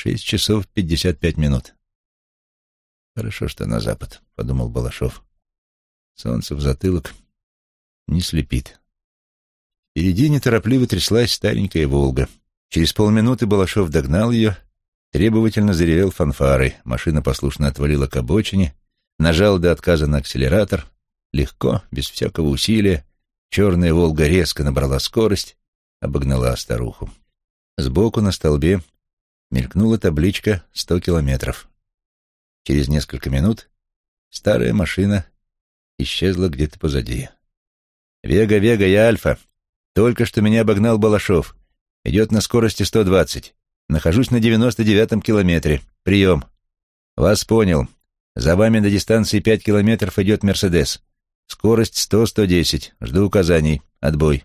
Шесть часов пятьдесят пять минут. Хорошо, что на запад, — подумал Балашов. Солнце в затылок не слепит. Впереди неторопливо тряслась старенькая «Волга». Через полминуты Балашов догнал ее, требовательно заревел фанфарой. Машина послушно отвалила к обочине, нажал до отказа на акселератор. Легко, без всякого усилия, черная «Волга» резко набрала скорость, обогнала старуху. Сбоку на столбе мелькнула табличка «Сто километров». Через несколько минут старая машина исчезла где-то позади. «Вега, Вега, я Альфа. Только что меня обогнал Балашов. Идет на скорости 120. Нахожусь на 99-м километре. Прием. Вас понял. За вами на дистанции 5 километров идет Мерседес. Скорость 100-110. Жду указаний. Отбой».